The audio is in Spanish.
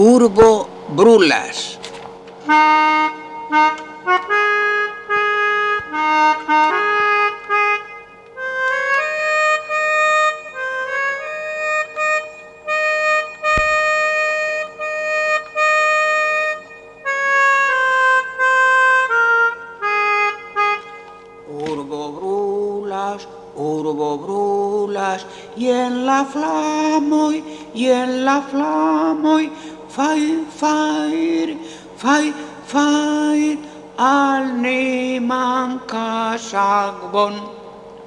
Urbo brulas. Urbo brulas, urbo brulas, y en la flamoy, y en la flamoy, fai, fai, fai, fai, al ni manca sagbon.